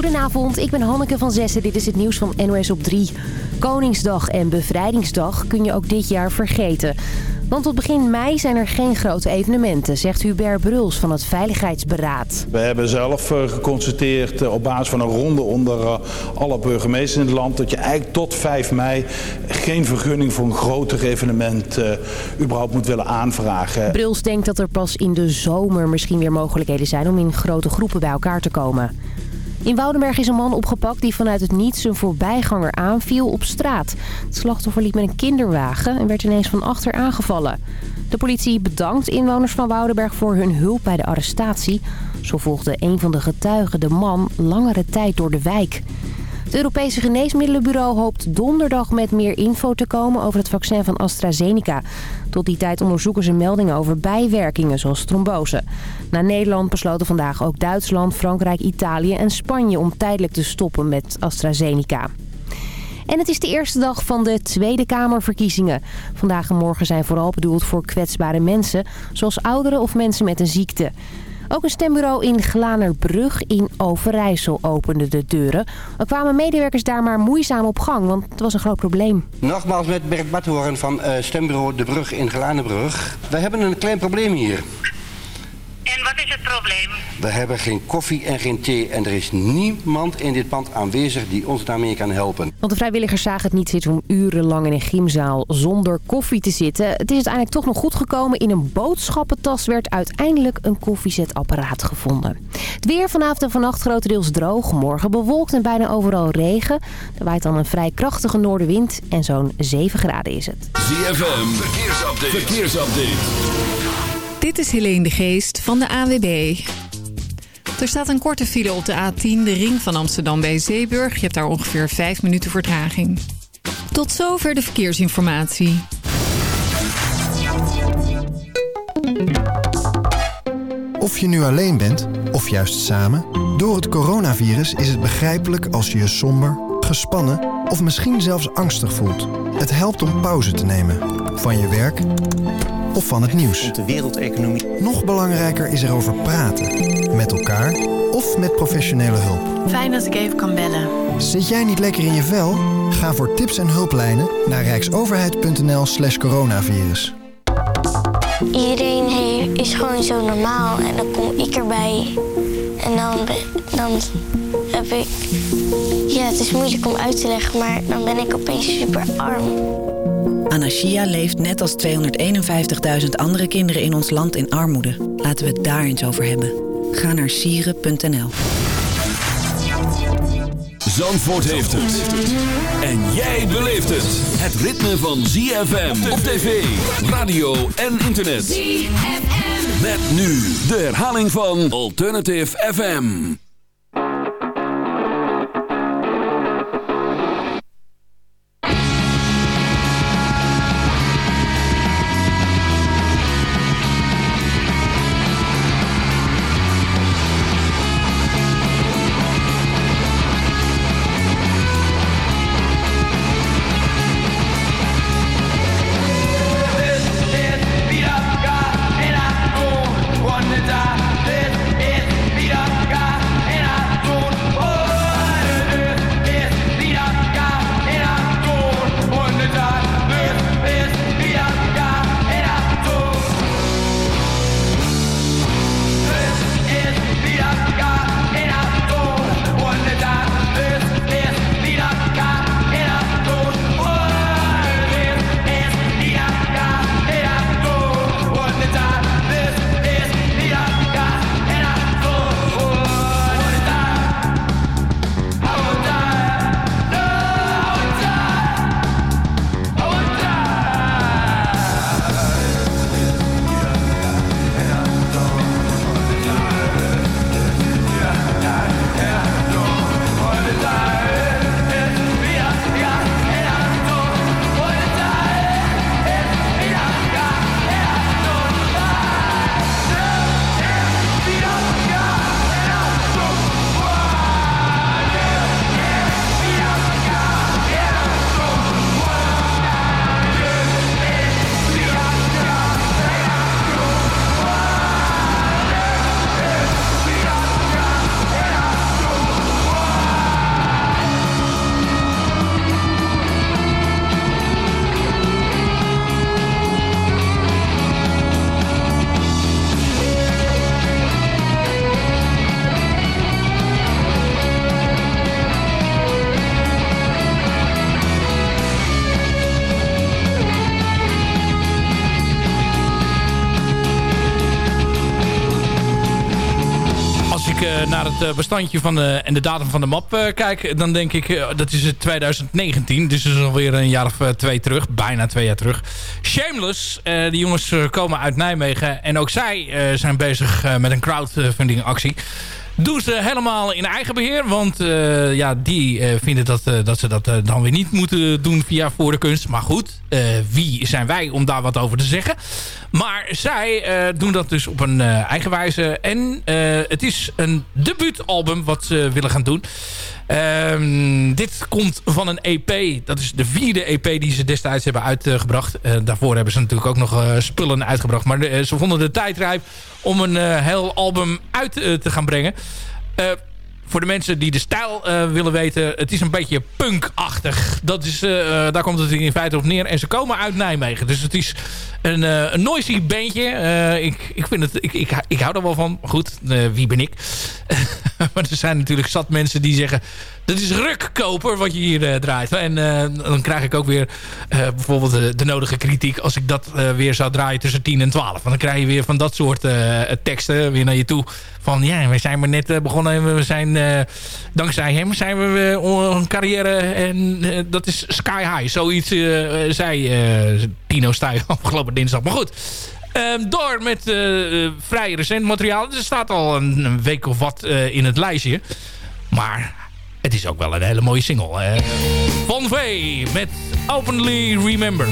Goedenavond, ik ben Hanneke van Zessen. Dit is het nieuws van NOS op 3. Koningsdag en Bevrijdingsdag kun je ook dit jaar vergeten. Want tot begin mei zijn er geen grote evenementen, zegt Hubert Bruls van het Veiligheidsberaad. We hebben zelf eh, geconstateerd eh, op basis van een ronde onder eh, alle burgemeesters in het land... dat je eigenlijk tot 5 mei geen vergunning voor een groter evenement uh, überhaupt moet willen aanvragen. Bruls denkt dat er pas in de zomer misschien weer mogelijkheden zijn om in grote groepen bij elkaar te komen. In Woudenberg is een man opgepakt die vanuit het niets een voorbijganger aanviel op straat. Het slachtoffer liep met een kinderwagen en werd ineens van achter aangevallen. De politie bedankt inwoners van Woudenberg voor hun hulp bij de arrestatie. Zo volgde een van de getuigen de man langere tijd door de wijk. Het Europese Geneesmiddelenbureau hoopt donderdag met meer info te komen over het vaccin van AstraZeneca. Tot die tijd onderzoeken ze meldingen over bijwerkingen zoals trombose. Na Nederland besloten vandaag ook Duitsland, Frankrijk, Italië en Spanje om tijdelijk te stoppen met AstraZeneca. En het is de eerste dag van de Tweede Kamerverkiezingen. Vandaag en morgen zijn vooral bedoeld voor kwetsbare mensen, zoals ouderen of mensen met een ziekte. Ook een stembureau in Glanerbrug in Overijssel opende de deuren. Er kwamen medewerkers daar maar moeizaam op gang, want het was een groot probleem. Nogmaals met Bert Badhoorn van uh, stembureau De Brug in Glanerbrug. We hebben een klein probleem hier. En wat is het probleem? We hebben geen koffie en geen thee en er is niemand in dit pand aanwezig die ons daarmee kan helpen. Want de vrijwilligers zagen het niet zitten om urenlang in een gymzaal zonder koffie te zitten. Het is uiteindelijk toch nog goed gekomen. In een boodschappentas werd uiteindelijk een koffiezetapparaat gevonden. Het weer vanavond en vannacht grotendeels droog. Morgen bewolkt en bijna overal regen. Er waait dan een vrij krachtige noordenwind en zo'n 7 graden is het. ZFM, verkeersupdate. verkeersupdate. Dit is Helene de Geest van de AWB. Er staat een korte file op de A10, de ring van Amsterdam bij Zeeburg. Je hebt daar ongeveer 5 minuten vertraging. Tot zover de verkeersinformatie. Of je nu alleen bent, of juist samen... door het coronavirus is het begrijpelijk als je je somber, gespannen... of misschien zelfs angstig voelt. Het helpt om pauze te nemen. Van je werk of van het nieuws. De wereldeconomie. Nog belangrijker is erover praten. Met elkaar of met professionele hulp. Fijn dat ik even kan bellen. Zit jij niet lekker in je vel? Ga voor tips en hulplijnen naar rijksoverheid.nl slash coronavirus. Iedereen is gewoon zo normaal en dan kom ik erbij. En dan, dan heb ik... Ja, het is moeilijk om uit te leggen, maar dan ben ik opeens super arm. Anashia leeft net als 251.000 andere kinderen in ons land in armoede. Laten we het daar eens over hebben. Ga naar sieren.nl Zandvoort heeft het. En jij beleeft het. Het ritme van ZFM op tv, radio en internet. ZFM. Met nu de herhaling van Alternative FM. Naar het bestandje van en de datum van de map kijk... dan denk ik, dat is 2019. Dus dat is alweer een jaar of twee terug. Bijna twee jaar terug. Shameless. die jongens komen uit Nijmegen. En ook zij zijn bezig met een crowdfunding actie doen ze helemaal in eigen beheer. Want uh, ja, die uh, vinden dat, uh, dat ze dat dan weer niet moeten doen via Voor de Kunst. Maar goed, wie zijn wij om daar wat over te zeggen? Maar zij doen dat dus op een eigen wijze. En het is een debuutalbum wat ze willen gaan doen. Um, dit komt van een EP. Dat is de vierde EP die ze destijds hebben uitgebracht. Uh, daarvoor hebben ze natuurlijk ook nog uh, spullen uitgebracht. Maar de, ze vonden de tijd rijp om een heel album uit te gaan brengen voor de mensen die de stijl uh, willen weten... het is een beetje punkachtig. Dat is, uh, daar komt het in feite op neer. En ze komen uit Nijmegen. Dus het is een, een noisy bandje. ik, ik, vind het, ik, ik, ik hou er wel van. Goed, wie ben ik? maar er zijn natuurlijk zat mensen die zeggen... dat is rukkoper wat je hier draait. En dan krijg ik ook weer bijvoorbeeld de, nodige kritiek... als ik dat weer zou draaien tussen 10 en 12. Want dan krijg je weer van dat soort teksten weer naar je toe van ja, we zijn maar net eh, begonnen en we zijn dankzij hem zijn we een carrière en dat is sky high. Zoiets zei Tino Stuy afgelopen dinsdag. Maar goed, ehm, door met vrij recent materiaal. Er staat al een, een week of wat in het lijstje. Maar het is ook wel een hele mooie single. Von V met Openly Remember.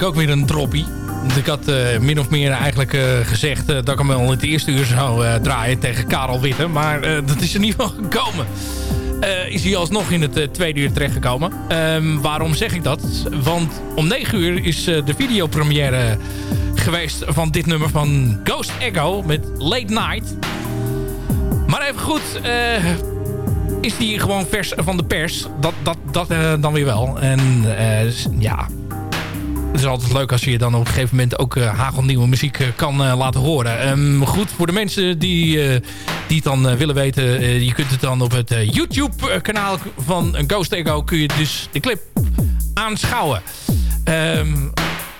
Eigenlijk ook weer een droppie. Want ik had min of meer eigenlijk gezegd dat ik hem wel in het eerste uur zou draaien tegen Karel Witte. Maar dat is er niet van gekomen. is hij alsnog in het tweede uur terechtgekomen. Um, waarom zeg ik dat? Want om 9 uur is de videopremière geweest van dit nummer van Ghost Echo met Late Night. Maar even goed, is die gewoon vers van de pers. Dat, dat, dat dan weer wel. En ja, het is altijd leuk als je je dan op een gegeven moment ook uh, hagelnieuwe muziek kan laten horen. Um, goed, voor de mensen die, die het dan willen weten... je kunt het dan op het YouTube-kanaal van Ghost Echo... kun je dus de clip aanschouwen. Um,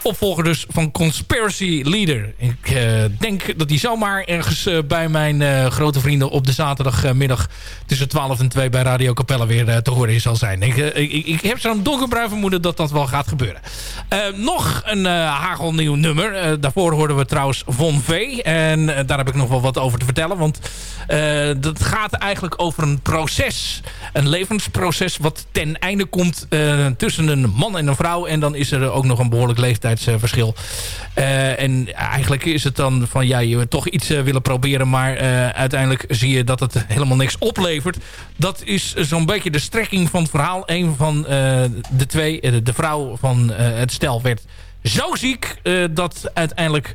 opvolger dus van Conspiracy Leader. Ik uh, denk dat die zomaar ergens uh, bij mijn uh, grote vrienden op de zaterdagmiddag tussen 12 en 2 bij Radio Capelle weer te horen zal zijn. Ik, ik, ik heb zo'n donkerbruin vermoeden dat dat wel gaat gebeuren. nog een hagelnieuw nummer. daarvoor hoorden we trouwens Von V. En daar heb ik nog wel wat over te vertellen. Want dat gaat eigenlijk over een proces. Een levensproces wat ten einde komt tussen een man en een vrouw. En dan is er ook nog een behoorlijk leeftijd verschil. Uh, en eigenlijk is het dan van ja, je toch iets uh, willen proberen, maar uh, uiteindelijk zie je dat het helemaal niks oplevert. Dat is zo'n beetje de strekking van het verhaal. Een van de twee, de vrouw van het stel, werd zo ziek uh, dat uiteindelijk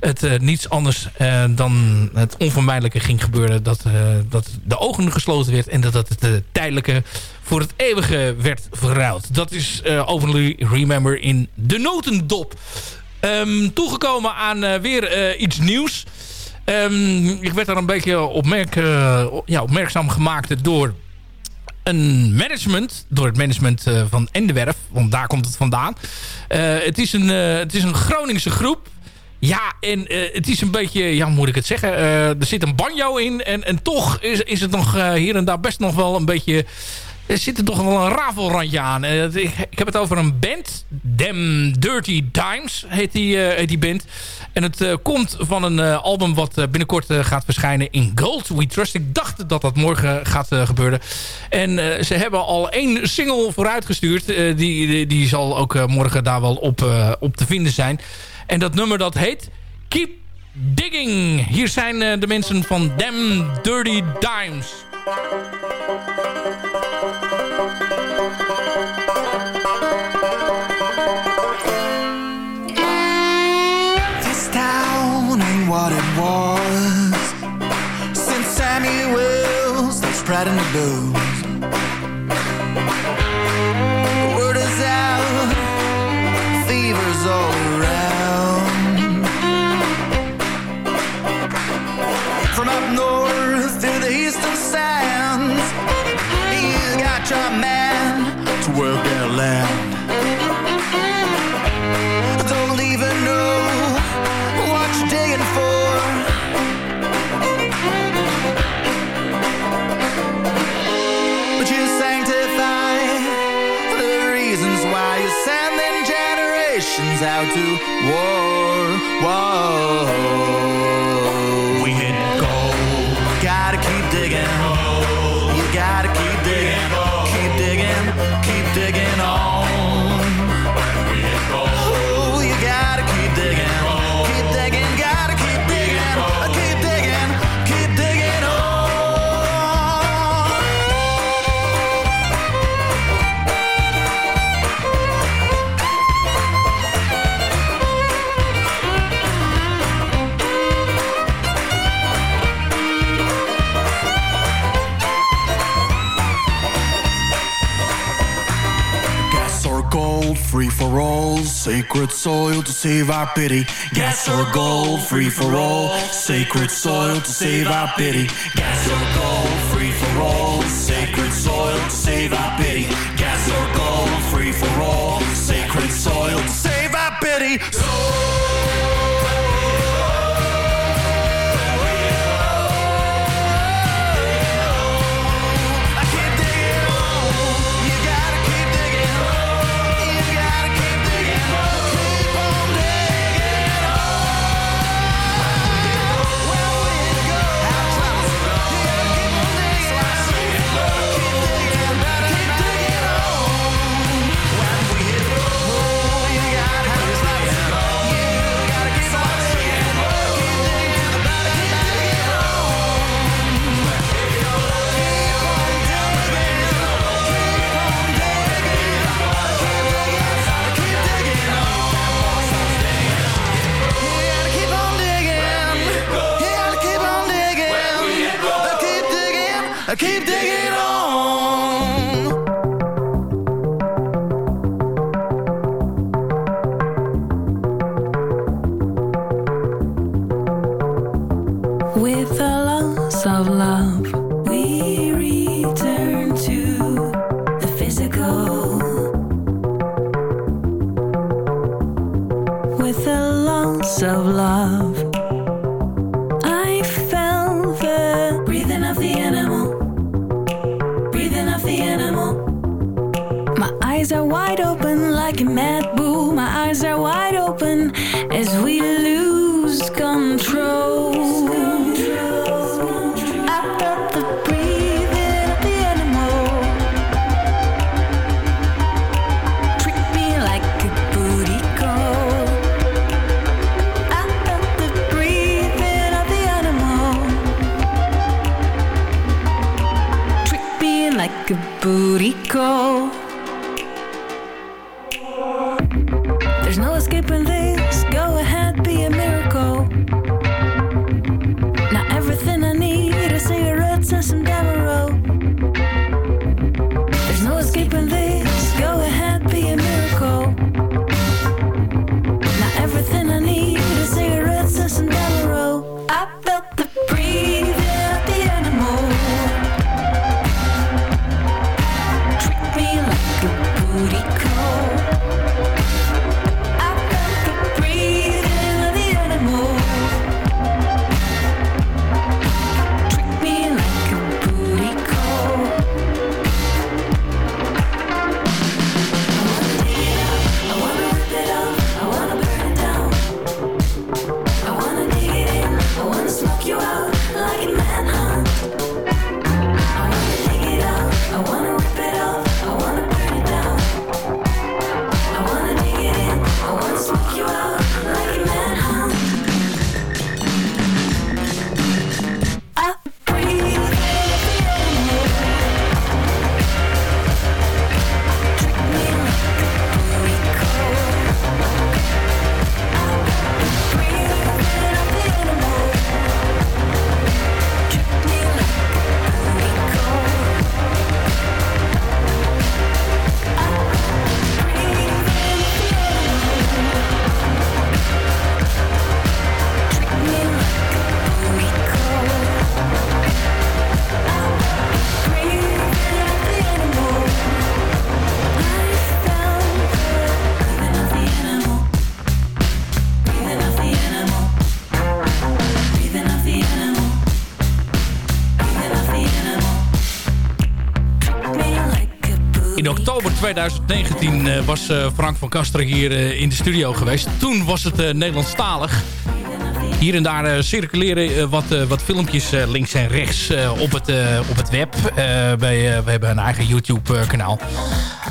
het uh, niets anders uh, dan het onvermijdelijke ging gebeuren. Dat, dat de ogen gesloten werd en dat, dat het tijdelijke voor het eeuwige werd verruild. Dat is Openly Remember in de notendop. Um, toegekomen aan weer iets nieuws. Um, ik werd daar een beetje opmerk, ja, opmerkzaam gemaakt door een management, door het management uh, van Endewerf, want daar komt het vandaan. Uh, het, is een, uh, het is een Groningse groep. Ja, en het is een beetje, ja, moet ik het zeggen, er zit een banjo in. En, en toch is, is het nog hier en daar best nog wel een beetje er zit er toch wel een rafelrandje aan. ik, ik, heb het over een band. Them Dirty Dimes heet die, heet die band. En het uh, komt van een uh, album wat binnenkort gaat verschijnen in Gold. We Trust. Ik dacht dat dat morgen gaat gebeuren. En ze hebben al één single vooruitgestuurd. die, die, die, zal ook morgen daar wel op, op te vinden zijn. En dat nummer dat heet Keep Digging. Hier zijn de mensen van Them Dirty Dimes. What it was. Since Samuel's they spreading the booze The word is out. Fever's all around. From up north through the eastern sands You got your man to work that land generations out to war, war. We hit gold, gotta keep digging. You gotta keep digging, keep digging, keep digging free for all. Sacred soil to save our pity. Gas or gold, free for all. Sacred soil to save our pity. Gas or gold, free for all. Sacred soil to save our pity. Gas or gold, free for all. Sacred soil to save our pity. keep 2019 eh, was eh, Frank van Kasteren hier eh, in de studio geweest. Toen was het Nederlandstalig. Hier en daar circuleren wat, wat filmpjes links en rechts op, het, op het web. We hebben een eigen YouTube-kanaal.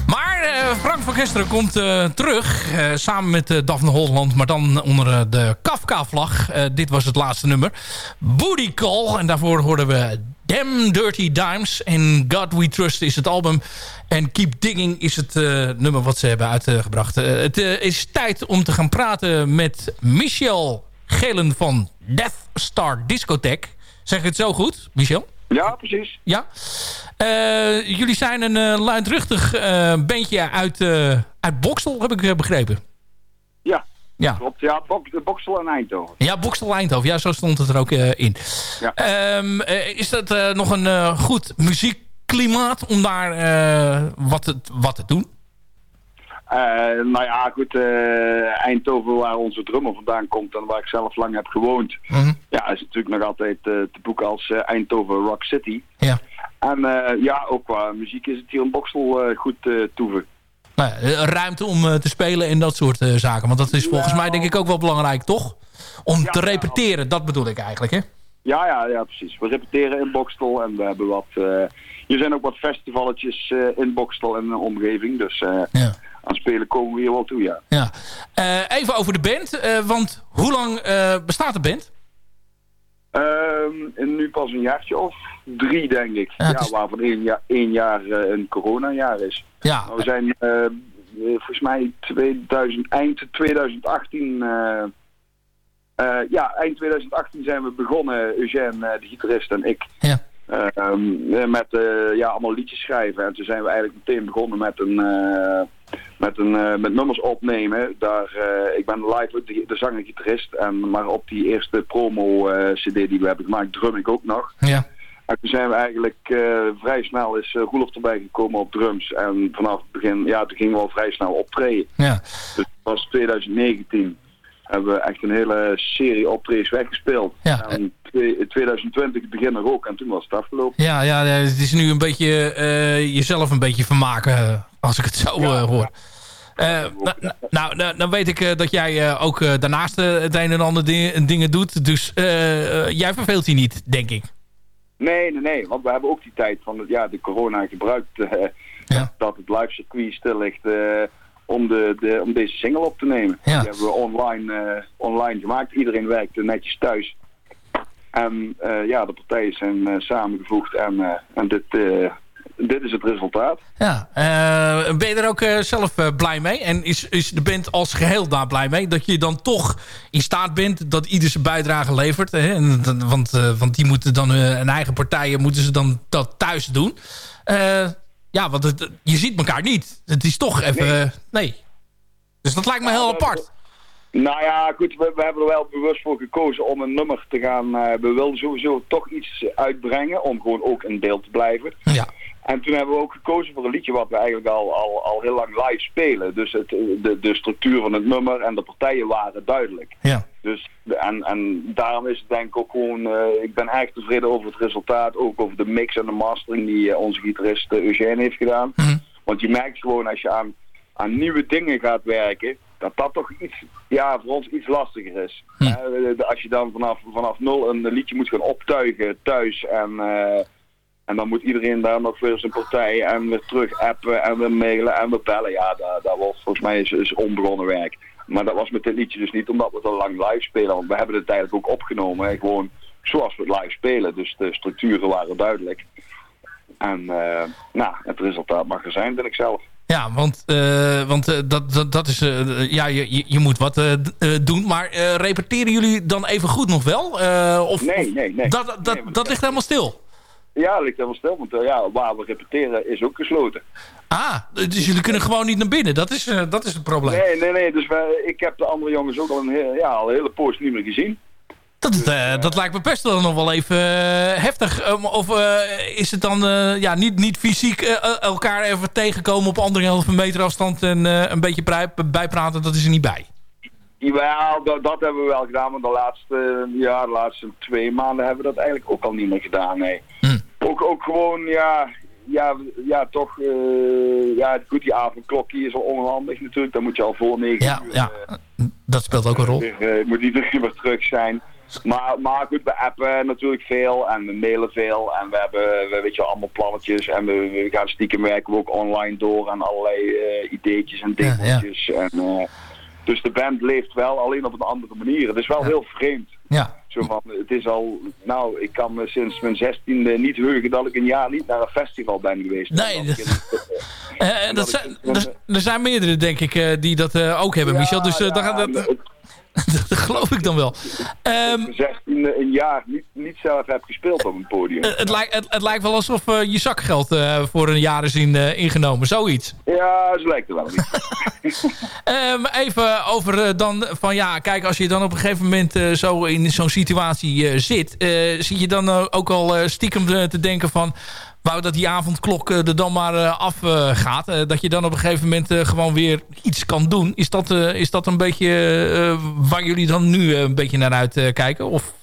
Maar Frank van Kesteren komt terug. samen met Daphne Holland. Maar dan onder de Kafka-vlag. Dit was het laatste nummer. Booty Call. En daarvoor hoorden we Damn Dirty Dimes. En God We Trust is het album. En Keep Digging is het eh, nummer wat ze hebben uitgebracht. Eh, het eh, is tijd om te gaan praten met Michel Gelen van Death Star Discotheque. Zeg ik het zo goed, Michel? Ja, precies. Ja. Jullie zijn een luidruchtig bandje uit, uit Boksel, heb ik begrepen. Ja, Ja. klopt. Ja, Bok, Boksel en Eindhoven. Ja, Boksel Eindhoven. Ja, zo stond het er ook eh, in. Ja. Ehm, eh, is dat eh, nog een goed muziekklimaat om daar wat, te, wat te doen? Nou ja, goed. Eindhoven, waar onze drummer vandaan komt en waar ik zelf lang heb gewoond. Ja, is natuurlijk nog altijd te boeken als Eindhoven Rock City. Ja. En ja, ook qua muziek is het hier in Boksel goed toeven. Nou, ja, eh, ruimte om eh, te spelen en dat soort eh, zaken. Want dat is volgens mij denk ik ook wel belangrijk, toch? Om te repeteren, dat bedoel ik eigenlijk, hè? Ja, ja, ja, precies. We repeteren in Bokstel en we hebben wat... hier zijn ook wat festivaletjes in Bokstel en de omgeving. Dus eh, aan spelen komen we hier wel toe, ja. Ja. Even over de band, want hoe lang bestaat de band? Ehm, nu pas een jaartje of drie, denk ik. Ja, is- waarvan één, jaar één jaar eh, een coronajaar is. Ja. We zijn eh, eh, volgens mij 2000, eind 2018... eh, eh, ja, eind 2018 zijn we begonnen, Eugène, de gitarist en ik. Ja. Ehm, eh, met ja, allemaal liedjes schrijven. En toen zijn we eigenlijk meteen begonnen met een... met, een, met nummers opnemen. Daar, ik ben live de, de zanger-gitarist. En maar op die eerste promo-cd die we hebben gemaakt, drum ik ook nog. Ja. En toen zijn we eigenlijk eh, vrij snel is uh, Roelof erbij gekomen op drums. En vanaf het begin, ja, toen gingen we al vrij snel optreden. Ja. Dus dat was 2019. Hebben we echt een hele serie optredens weggespeeld. Ja. En twee- 2020 begin er ook. En toen was het afgelopen. Ja, ja, het is nu een beetje eh, jezelf een beetje vermaken, als ik het zo hoor. Nou, nou, nou, nou, dan weet ik dat jij ook daarnaast het een en ander di- dingen doet. Dus jij verveelt je niet, denk ik. Nee, nee, nee. Want we hebben ook die tijd van ja, de corona gebruikt. eh, Dat het live circuit stil ligt. eh, om, de, de, om deze single op te nemen. Die hebben we online, eh, online gemaakt. Iedereen werkte netjes thuis. En ja, de partijen zijn samengevoegd. En, en dit, dit is het resultaat. Ja, eh, ben je er ook eh, zelf eh, blij mee? En is, is de band als geheel daar blij mee? Dat je dan toch in staat bent dat ieder zijn bijdrage levert. Hè? En, want, want die moeten dan hun eigen partijen moeten ze dan dat thuis doen. Ja, want het, je ziet elkaar niet. Het is toch even... Nee. Dus dat lijkt me heel apart. Nou ja, goed, we, we hebben er wel bewust voor gekozen om een nummer te gaan. we wilden sowieso toch iets uitbrengen om gewoon ook in beeld te blijven. Ja. En toen hebben we ook gekozen voor een liedje wat we eigenlijk al, al, al heel lang live spelen. Dus het, de, de structuur van het nummer en de partijen waren duidelijk. Ja. Dus, en, en daarom is het denk ik ook gewoon, eh, ik ben erg tevreden over het resultaat. Ook over de mix en de mastering die eh, onze gitarist eh, Eugène heeft gedaan. Want je merkt gewoon als je aan, aan nieuwe dingen gaat werken, dat dat toch iets, ja, voor ons iets lastiger is. De- als je dan vanaf, vanaf nul een liedje moet gaan optuigen thuis en... en dan moet iedereen daar nog weer zijn partij en weer terug appen en weer mailen en weer bellen. Ja, dat, dat wordt volgens mij is, is onbegonnen werk. Maar dat was met dit liedje dus niet omdat we het al lang live spelen. Want we hebben het eigenlijk ook opgenomen. Hè, gewoon zoals we het live spelen. Dus de structuren waren duidelijk. En eh, nou, het resultaat mag er zijn, vind ik zelf. Ja, want, eh, want eh, dat, dat, dat is... ja, je, je, moet wat doen. Maar repeteren jullie dan even goed nog wel? Of, Nee, nee, nee. Dat, dat, dat ligt helemaal stil. Ja, dat ligt helemaal stil. Want eh, ja, waar we repeteren is ook gesloten. Ah, dus jullie kunnen gewoon niet naar binnen. Dat is, eh, dat is het probleem. Nee, nee, nee. Dus wij, ik heb de andere jongens ook al een, heel, ja, al een hele poos niet meer gezien. Dat, eh, dat lijkt me best wel nog wel even heftig. Um, of is het dan ja, niet, niet fysiek elkaar even tegenkomen op anderhalve meter afstand en een beetje bij, bijpraten, dat is er niet bij? Ja, dat, dat hebben we wel gedaan, maar de laatste, ja, de laatste twee maanden hebben we dat eigenlijk ook al niet meer gedaan, nee. Ook, ook gewoon, ja, ja, ja toch, eh, ja, goed, die avondklokje is al onhandig natuurlijk, dan moet je al voor negen Ja, uur, ja. dat speelt ook een rol. weer, eh, moet iedereen weer terug zijn. Maar, maar goed, we appen natuurlijk veel en we mailen veel en we hebben, we, weet je, allemaal plannetjes en we, we gaan stiekem werken we ook online door aan allerlei eh, ideetjes en Ja, ja. dingetjes. En, eh, dus de band leeft wel, alleen op een andere manier. Het is wel heel vreemd. Ja. Zo van, het is al, nou, ik kan me sinds mijn zestiende niet heugen dat ik een jaar niet naar een festival ben geweest. Nee, dat, eh, dat zijn, er, zijn meerdere, denk ik, eh, die dat eh, ook hebben, Michel. Dus eh, daar gaat- dat, dat, geloof ik dan wel. Ehm, mijn zestiende een jaar niet, niet zelf heb gespeeld op een podium. eh, het, lijkt, het, het lijkt wel alsof eh, je zakgeld eh, voor een jaar is in, eh, ingenomen. Zoiets. Ja, zo lijkt het wel niet. Ehm, even over eh, dan van ja, kijk, als je dan op een gegeven moment eh, zo in zo'n situatie eh, zit, eh, zie je dan eh, ook al eh, stiekem eh, te denken van, wou dat die avondklok eh, er dan maar eh, af eh, gaat, dat je dan op een gegeven moment gewoon weer iets kan doen. Is dat, is dat een beetje waar jullie dan nu een beetje naar uitkijken? Of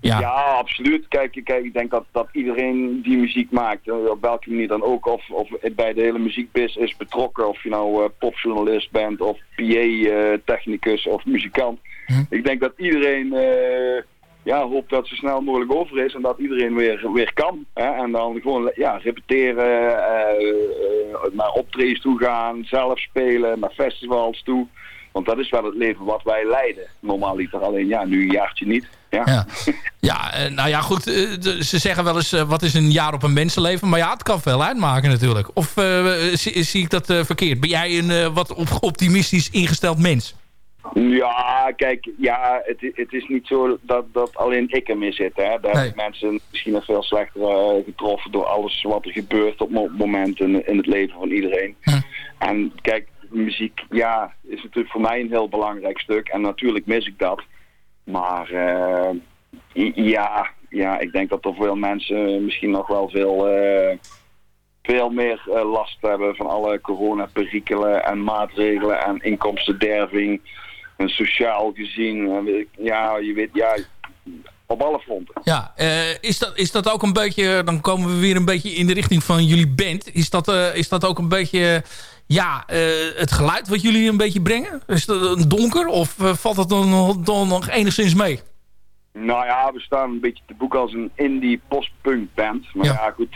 ja. Ja, absoluut. Kijk, kijk, ik denk dat, dat iedereen die muziek maakt, op welke manier dan ook, of, of bij de hele muziekbis is betrokken, of je nou popjournalist bent, of PA-technicus of muzikant. Ik denk dat iedereen ja, hoopt dat zo snel mogelijk over is en dat iedereen weer, weer kan. Hè? En dan gewoon ja, repeteren, eh, eh, naar optredens toe gaan, zelf spelen, naar festivals toe. Want dat is wel het leven wat wij leiden. Normaal liever alleen, ja, nu een jaartje niet. Ja. Ja, eh, nou ja, goed. ze zeggen wel eens, wat is een jaar op een mensenleven? Maar ja, het kan veel uitmaken natuurlijk. Of zie, ik dat verkeerd? Ben jij een wat op, optimistisch ingesteld mens? Ja, kijk, ja, het, het is niet zo dat, dat alleen ik ermee zit. Hè. Daar Nee. zijn mensen misschien nog veel slechter eh, getroffen door alles wat er gebeurt op het moment in, in het leven van iedereen. En kijk, muziek, ja, is natuurlijk voor mij een heel belangrijk stuk. En natuurlijk mis ik dat. Maar eh, ja, ja, ik denk dat er veel mensen misschien nog wel veel, eh, veel meer last hebben van alle coronaperikelen en maatregelen en inkomstenderving. En sociaal gezien, eh, ja, je weet, ja, op alle fronten. Ja, eh, is, dat, is dat ook een beetje... Dan komen we weer een beetje in de richting van jullie band. Is dat, eh, is dat ook een beetje... Ja, het geluid wat jullie een beetje brengen? Is dat een donker of valt dat dan, nog- dan nog enigszins mee? Nou ja, we staan een beetje te boek als een indie postpunk band. Maar ja, goed,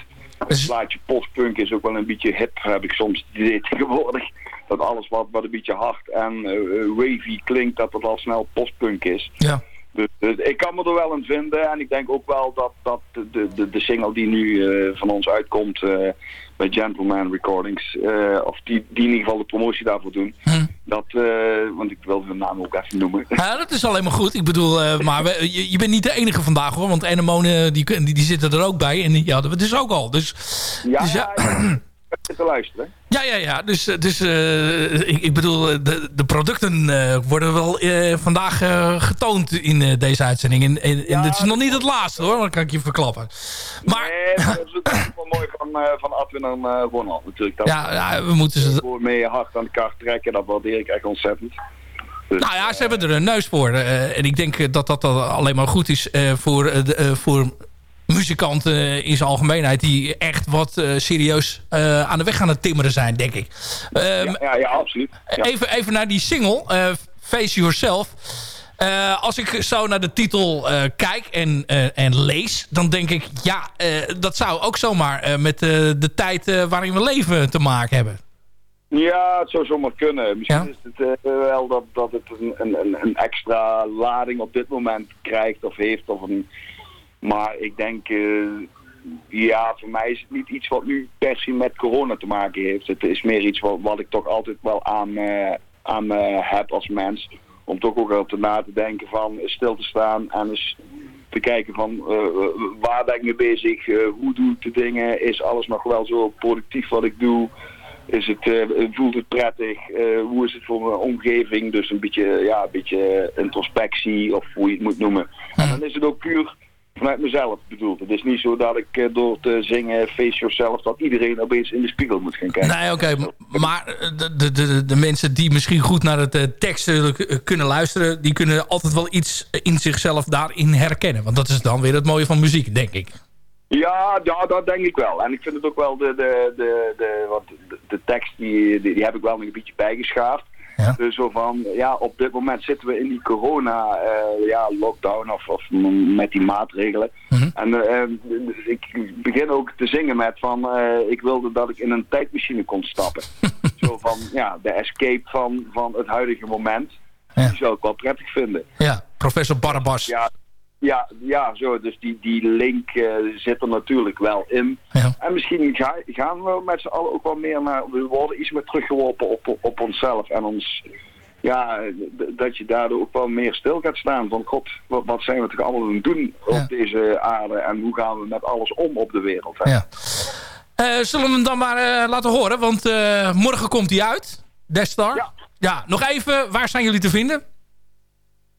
het plaatje postpunk is ook wel een beetje hip, heb ik soms het idee tegenwoordig. Dat alles wat, wat een beetje hard en eh, eh, wavy klinkt, dat het al snel postpunk is. Ja. Dus, dus ik kan me er wel in vinden en ik denk ook wel dat, dat de, de, de single die nu eh, van ons uitkomt eh, bij Gentleman Recordings, eh, of die, die in ieder geval de promotie daarvoor doen, dat, eh, want ik wil hun naam ook even noemen. Ja, dat is alleen maar goed. Ik bedoel, eh, maar we- je, je bent niet de enige vandaag hoor. Want Enemone, die, die, die zitten er ook bij. En die hadden we dus ook al. Dus Ja, dus ja. te luisteren. Ja, ja, ja. Dus, eh, dus eh, ik, ik bedoel, eh, de, de producten worden wel vandaag getoond in deze uitzending. En, en, en dit is nog niet het laatste hoor, dat kan ik je verklappen. Maar, Nee, dat is ook wel mooi van, van Adwin en Ronald natuurlijk. Dat Ja, ja, we moeten ze- Voor mee hard aan de kar trekken, dat waardeer ik echt ontzettend. Dus, nou ja, ze hebben er een neus voor. en ik denk dat dat alleen maar goed is voor, de, voor muzikanten eh, in zijn algemeenheid... die echt wat eh, serieus eh, aan de weg gaan het timmeren zijn, denk ik. Ehm, ja, ja, ja, absoluut. Ja. Even, even naar die single, Face Yourself. Als ik zo naar de titel kijk en, en lees, dan denk ik... ja, dat zou ook zomaar met de tijd waarin we leven te maken hebben. Ja, het zou zomaar kunnen. Misschien is het wel dat, dat het een, een, een extra lading op dit moment krijgt of heeft. Of een, maar ik denk, eh, ja, voor mij is het niet iets wat nu per se met corona te maken heeft. Het is meer iets wat, wat ik toch altijd wel aan, eh, aan eh, heb als mens. Om toch ook te na te denken van stil te staan en eens te kijken van waar ben ik mee bezig, hoe doe ik de dingen, is alles nog wel zo productief wat ik doe. Is het, voelt het prettig? Hoe is het voor mijn omgeving? Dus een beetje, ja, een beetje introspectie of hoe je het moet noemen. En dan is het ook puur vanuit mezelf bedoeld. Het is niet zo dat ik eh, door te zingen Face Yourself dat iedereen opeens in de spiegel moet gaan kijken. Nee, oké. maar eh, de, de, de, de mensen die misschien goed naar het eh, tekst kunnen luisteren... die kunnen altijd wel iets in zichzelf daarin herkennen. Want dat is dan weer het mooie van muziek, denk ik. Ja, ja, dat denk ik wel. En ik vind het ook wel, de, de, de, de, want de, de tekst die, die, die heb ik wel een beetje bijgeschaafd. Dus zo van, ja, op dit moment zitten we in die corona eh, ja, lockdown of, of met die maatregelen. En eh, dus ik begin ook te zingen met van, eh, ik wilde dat ik in een tijdmachine kon stappen. zo van, ja, de escape van, van het huidige moment. Die zou ik wel prettig vinden. Ja, professor Barabbas. Ja, ja, ja zo, dus die, die link eh, zit er natuurlijk wel in. En misschien ga, gaan we met z'n allen ook wel meer naar, we worden iets meer teruggeworpen op, op onszelf en ons, ja, dat je daardoor ook wel meer stil gaat staan van, god, wat, wat zijn we toch allemaal aan het doen op deze aarde en hoe gaan we met alles om op de wereld. Hè? Ja. Eh, zullen we hem dan maar eh, laten horen? Want morgen komt hij uit. Death Star. Ja. nog even. Waar zijn jullie te vinden?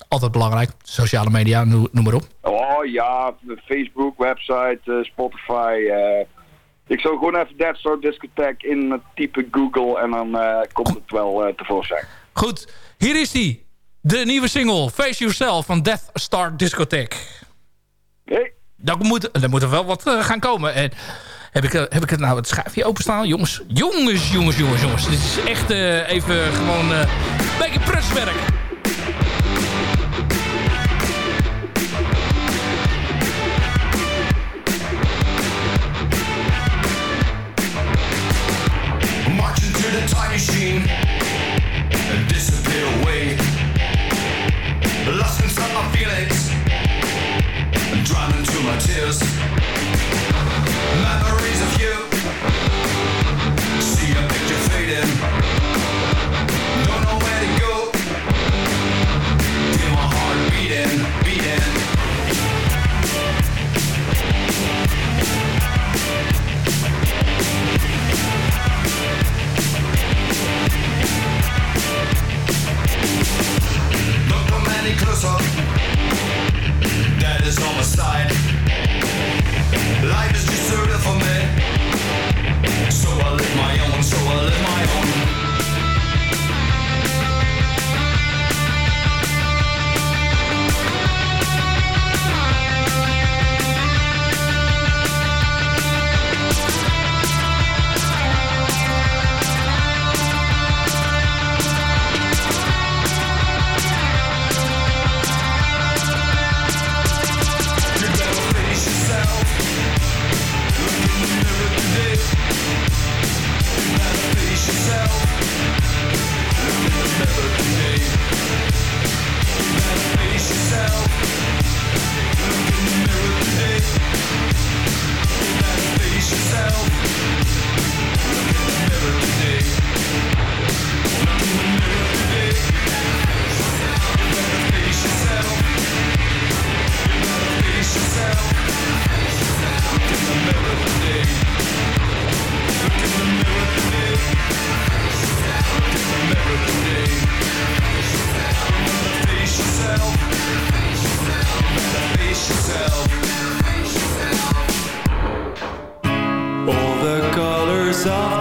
Altijd belangrijk. Sociale media, noem, maar op. Oh ja, Facebook, website, eh, Spotify. eh. ik zou gewoon even Dead Star Discotheque in het type Google en dan eh, komt het wel eh, tevoorschijn. Goed, hier is hij. De nieuwe single Face Yourself van Death Star Discotheque. Hey. Daar moet, daar moet er wel wat gaan komen. En heb ik, heb ik het nou het schuifje openstaan? Jongens, jongens, jongens, jongens, jongens. Dit is echt eh, even gewoon eh, een beetje prutswerk. Time machine saw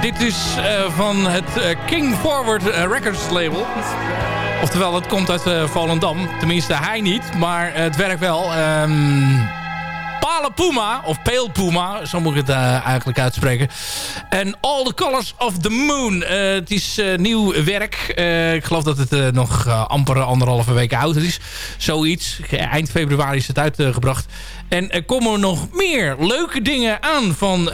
Dit is uh, van het uh, King Forward Records label. Oftewel, het komt uit Volendam. Tenminste, hij niet, maar het werkt wel. Um, Pale Puma, of Pale Puma, zo moet ik het eigenlijk uitspreken. En All the Colors of the Moon. Het is nieuw werk. ik geloof dat het nog amper anderhalve week oud is. Zoiets. Eind februari is het uitgebracht. En er komen nog meer leuke dingen aan van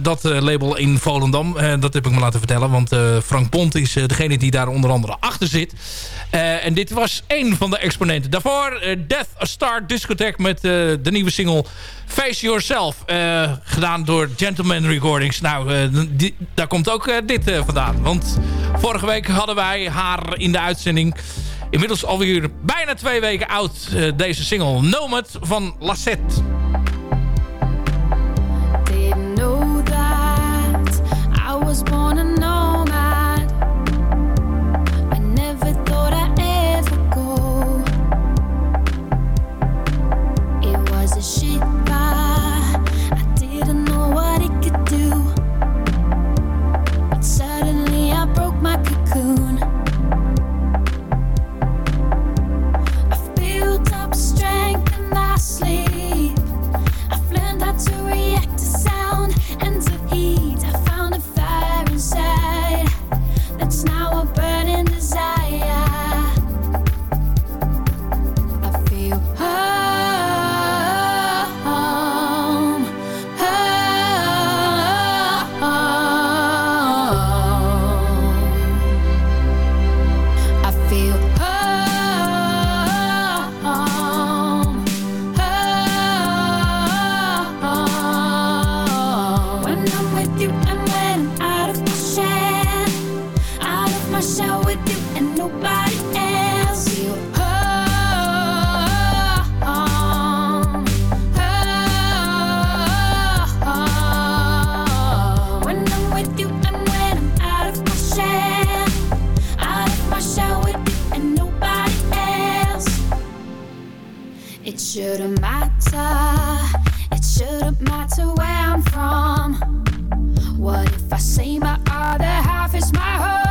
dat label in Volendam. dat heb ik me laten vertellen. Want Frank Pont is degene die daar onder andere achter zit. en dit was één van de exponenten. Daarvoor Death Star Discotheque met de nieuwe single Face Yourself. Gedaan door Gentleman Recordings. Nou, daar komt ook dit vandaan. Want vorige week hadden wij haar in de uitzending. Inmiddels alweer bijna twee weken oud. deze single Nomad van Lassette. It shouldn't matter, it shouldn't matter where I'm from. What if I say my other half is my home?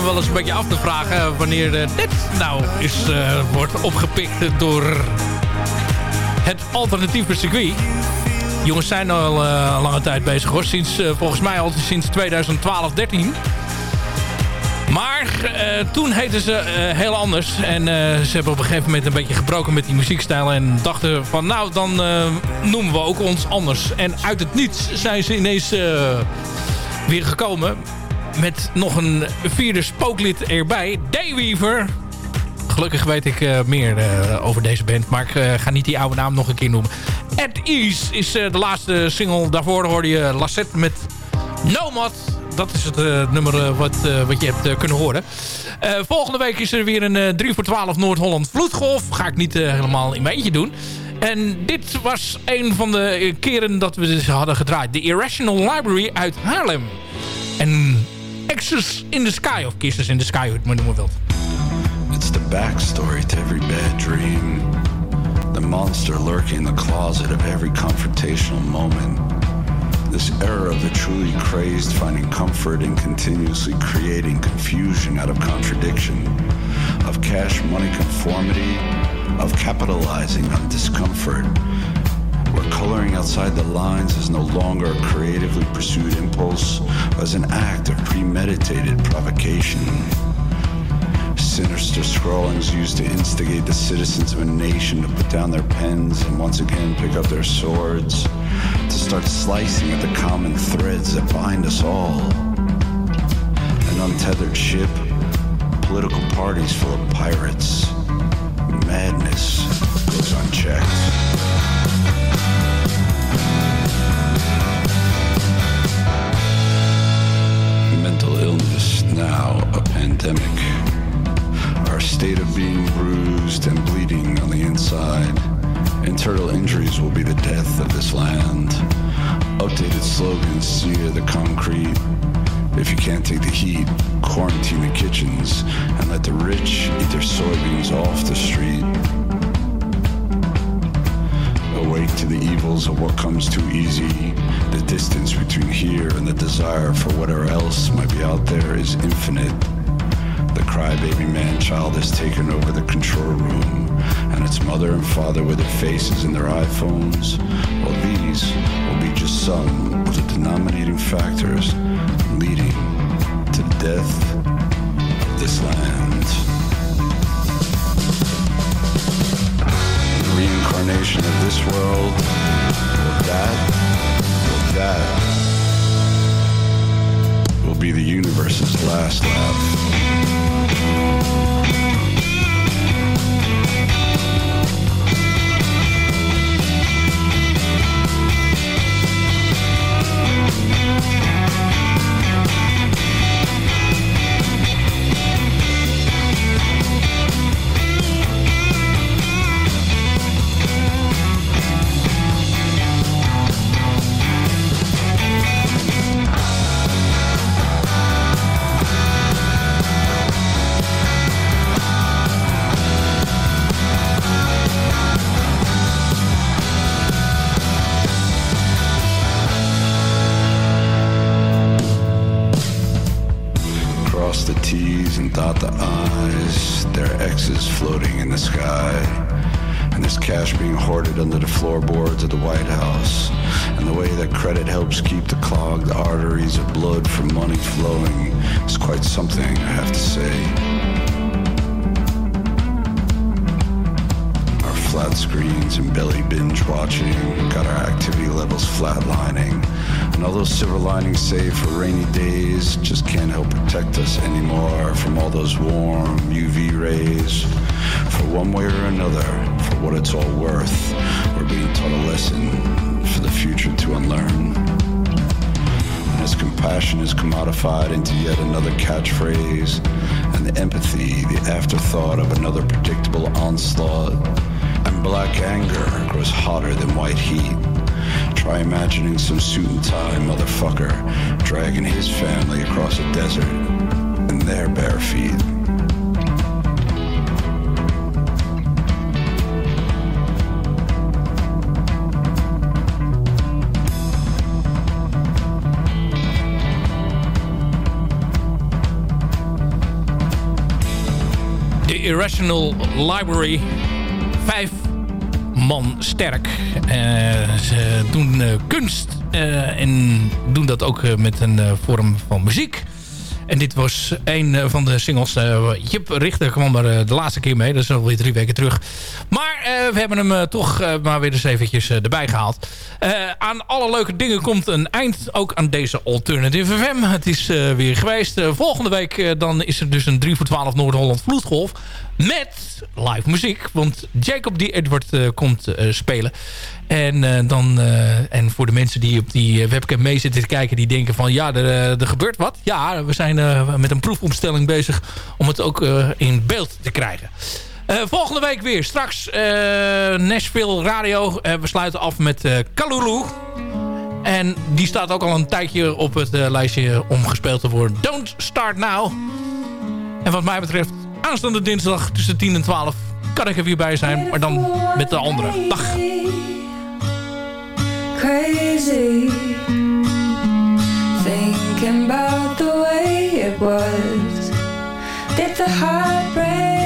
Me wel eens een beetje af te vragen... wanneer eh, dit nou is, eh, wordt opgepikt door het alternatieve circuit. Jongens zijn al eh, lange tijd bezig hoor. Sinds, eh, volgens mij al sinds 2012, 13. Maar eh, toen heten ze eh, heel anders. En eh, ze hebben op een gegeven moment een beetje gebroken met die muziekstijl. En dachten van nou, dan eh, noemen we ook ons anders. En uit het niets zijn ze ineens eh, weer gekomen. Met nog een vierde spooklid erbij. Dayweaver. Gelukkig weet ik eh, meer eh, over deze band. Maar ik eh, ga niet die oude naam nog een keer noemen. At Ease is de laatste single. Daarvoor hoorde je Lassette met Nomad. Dat is het nummer wat, wat je hebt kunnen horen. Volgende week is er weer een eh, 3 voor 12 Noord-Holland vloedgolf. Ga ik niet helemaal in mijn eentje doen. En dit was een van de keren dat we dus hadden gedraaid. De Irrational Library uit Haarlem. En In the Sky. Of Kisses in the Sky, hoe het maar wilt. It's the backstory to every bad dream. The monster lurking in the closet of every confrontational moment. This era of the truly crazed finding comfort in continuously creating confusion out of contradiction, of cash money conformity, of capitalizing on discomfort, where coloring outside the lines is no longer a creatively pursued impulse, but an act of premeditated provocation. Sinister scrawlings used to instigate the citizens of a nation to put down their pens and once again pick up their swords, to start slicing at the common threads that bind us all. An untethered ship, political parties full of pirates, madness goes unchecked. Mental illness now a pandemic. Our state of being bruised and bleeding on the inside. Internal injuries will be the death of this land. Updated slogans sear the concrete. If you can't take the heat, quarantine the kitchens and let the rich eat their soybeans off the street. Awake to the evils of what comes too easy. The distance between here and the desire for whatever else might be out there is infinite. The crybaby man child has taken over the control room, and its mother and father with their faces in their iPhones. Well, these will be just some of the denominating factors leading to the death of this land. Reincarnation of this world, or that, or that, will be the universe's last laugh. Flowing is quite something, I have to say. Our flat screens and belly binge watching got our activity levels flatlining. And all those silver linings saved for rainy days just can't help protect us anymore from all those warm UV rays. For one way or another, for what it's all worth, we're being taught a lesson for the future to unlearn. As compassion is commodified into yet another catchphrase, and the empathy, the afterthought of another predictable onslaught, and black anger grows hotter than white heat. Try imagining some suit and tie motherfucker dragging his family across a desert in their bare feet. Irrational Library. Vijf man sterk. Eh, ze doen eh, kunst eh, en doen dat ook met een vorm van muziek. En dit was een eh, van de singles. eh Jip Richter kwam er eh, de laatste keer mee. Dat is alweer drie weken terug. Maar we hebben hem toch maar weer eens eventjes erbij gehaald. Eh, aan alle leuke dingen komt een eind. Ook aan deze Alternative FM. Het is weer geweest. Volgende week dan is er dus een 3 voor 12 Noord-Holland Vloedgolf. Met live muziek. Want Jacob D. Edward komt spelen. En, eh, dan, eh, en voor de mensen die op die eh, webcam mee zitten te kijken... die denken van ja, er, er gebeurt wat. Ja, we zijn met een proefopstelling bezig... om het ook in beeld te krijgen. Volgende week weer. Straks Nashville Radio. We sluiten af met eh Kalulu. En die staat ook al een tijdje op het lijstje om gespeeld te worden. Don't Start Now. En wat mij betreft, aanstaande dinsdag tussen 10 en 12 kan ik er weer bij zijn. Maar dan met de andere. Dag. Crazy thinking about the way it was. Did the heartbreak